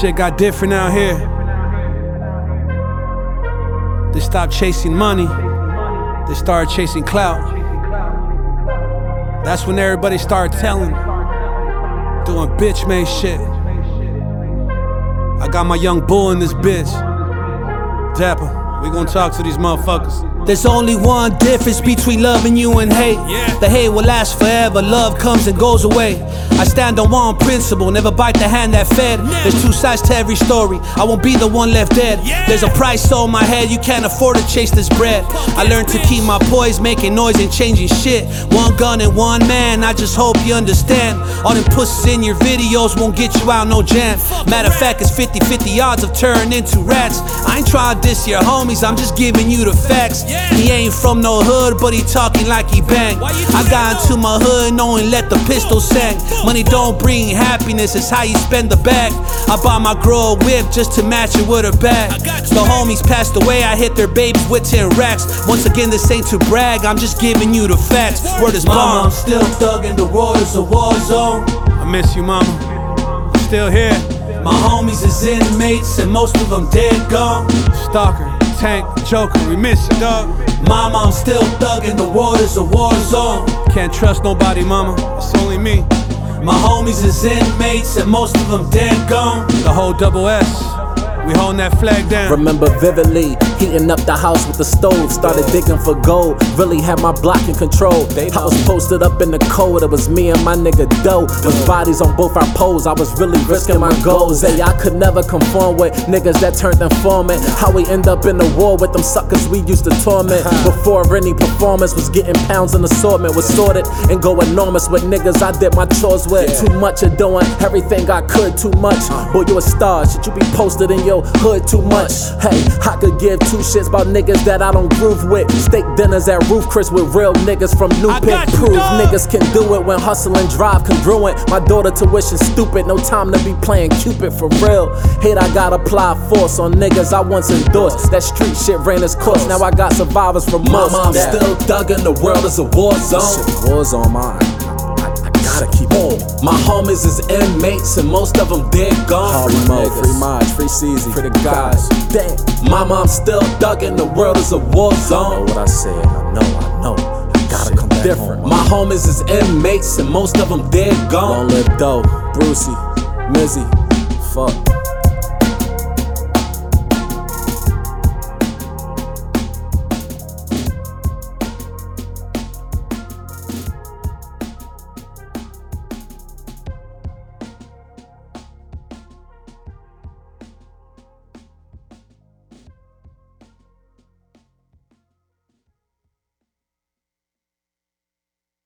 Shit got different out here. They stopped chasing money, they started chasing clout. That's when everybody started telling, doing bitch made shit. I got my young bull in this bitch. Dapper, we gonna talk to these motherfuckers. There's only one difference between loving you and hate. The hate will last forever, love comes and goes away. I stand on one principle, never bite the hand that fed. There's two sides to every story, I won't be the one left dead. There's a price on my head, you can't afford to chase this bread. I learned to keep my poise, making noise and changing shit. One gun and one man, I just hope you understand. All them pussies in your videos won't get you out no jam. Matter of fact, it's 50 50 odds of turning into rats. I ain't trying to diss your homies, I'm just giving you the facts. He ain't from no hood, but he talking like he bang. Why you do I that got into my hood knowing let the pistol sang. Money don't bring happiness, it's how you spend the bag. I bought my girl a whip just to match it with her bag. The homies passed away, I hit their babies with 10 racks. Once again, this ain't to brag, I'm just giving you the facts. Word is bomb. I'm still thugging, the world is a war zone. I miss you, mama. I'm still here. My homies is inmates, and most of them dead gone. Stalker, Tank, Joker, we miss you, dog. Mama, I'm still thugging, the world is a war zone. Can't trust nobody, mama. It's only me. My homies is inmates, and most of them dead gone. The whole double S. We holding that flag down. Remember vividly, heating up the house with the stove. Started digging for gold, really had my block in control. I was posted up in the cold, it was me and my nigga Doe. With bodies on both our poles, I was really risking my goals. Hey, I could never conform with niggas that turned informant. How we end up in the war with them suckers we used to torment. Before any performance was getting pounds in assortment, was sorted and go enormous with niggas I did my chores with. Too much of doing everything I could, too much. Boy, you a star, should you be posted in your hood too much? Hey, I could give two shits about niggas that I don't groove with. Steak dinners at Ruth's Chris with real niggas from New I Pick Proof. Niggas can do it when hustle and drive congruent. My daughter tuition stupid, no time to be playing Cupid for real. Hate I gotta apply force on niggas I once endorsed. That street shit ran its course. Now I got survivors from most. Mama, I'm Yeah. still thugging, the world is a war zone. Shit, war's on mine. Gotta keep on. My homies is inmates, and most of them dead gone. Harvey Mo, free Maj, free CZ, free the guys. Damn. Mama, I'm still thugging, the world is a war I know zone. what I said. I know, I know. I gotta come back different. My homies is inmates, and most of them dead Long gone. live Doe, Brucey, Mizzy. Fuck.